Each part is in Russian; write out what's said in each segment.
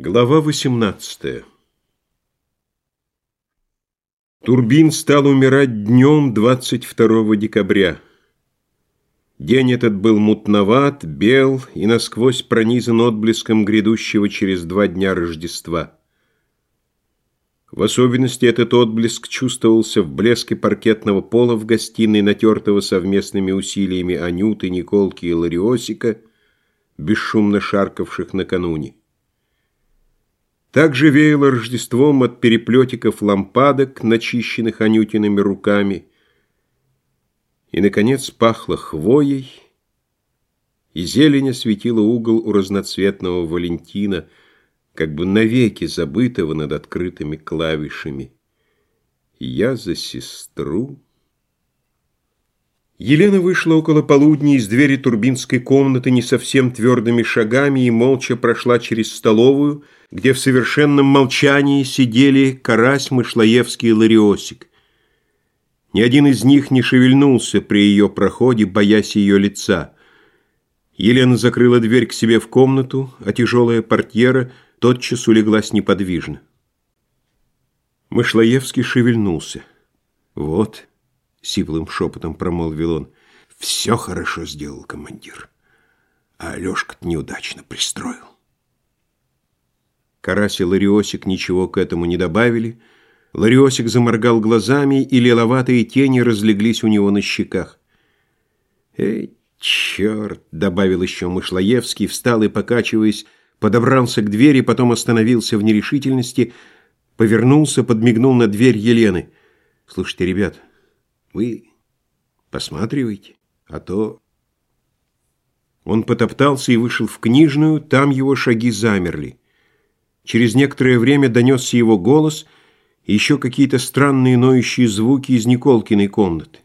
Глава 18 Турбин стал умирать днем 22 декабря. День этот был мутноват, бел и насквозь пронизан отблеском грядущего через два дня Рождества. В особенности этот отблеск чувствовался в блеске паркетного пола в гостиной, натертого совместными усилиями Анюты, Николки и Лариосика, бесшумно шаркавших накануне. Также веяло Рождеством от переплетиков лампадок, начищенных Анютиными руками. И, наконец, пахло хвоей, и зелень осветила угол у разноцветного Валентина, как бы навеки забытого над открытыми клавишами. «Я за сестру». Елена вышла около полудня из двери турбинской комнаты не совсем твердыми шагами и молча прошла через столовую, где в совершенном молчании сидели Карась, Мышлоевский и Лариосик. Ни один из них не шевельнулся при ее проходе, боясь ее лица. Елена закрыла дверь к себе в комнату, а тяжелая портьера тотчас улеглась неподвижно. Мышлоевский шевельнулся. «Вот», — сиплым шепотом промолвил он, — «все хорошо сделал командир, а Алешка-то неудачно пристроил». Карась и Лариосик ничего к этому не добавили. Лариосик заморгал глазами, и лиловатые тени разлеглись у него на щеках. «Эй, черт!» — добавил еще Мышлоевский, встал и, покачиваясь, подобрался к двери, потом остановился в нерешительности, повернулся, подмигнул на дверь Елены. «Слушайте, ребят, вы посматривайте, а то...» Он потоптался и вышел в книжную, там его шаги замерли. Через некоторое время донесся его голос и еще какие-то странные ноющие звуки из Николкиной комнаты.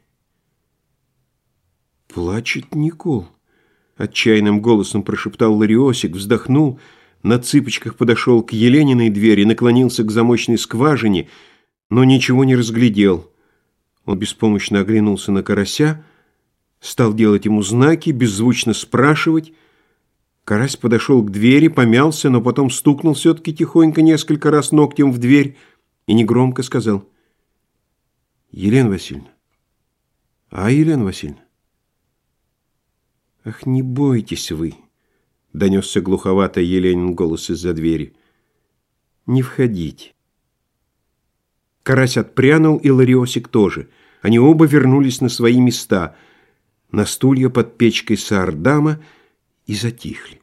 «Плачет Никол», — отчаянным голосом прошептал Лариосик, вздохнул, на цыпочках подошел к Елениной двери, наклонился к замочной скважине, но ничего не разглядел. Он беспомощно оглянулся на карася, стал делать ему знаки, беззвучно спрашивать, Карась подошел к двери, помялся, но потом стукнул все-таки тихонько несколько раз ногтем в дверь и негромко сказал. «Елена Васильевна! А, Елена Васильевна!» «Ах, не бойтесь вы!» — донесся глуховато Еленин голос из-за двери. «Не входите!» Карась отпрянул, и Лариосик тоже. Они оба вернулись на свои места, на стулья под печкой Саардама, и затихли.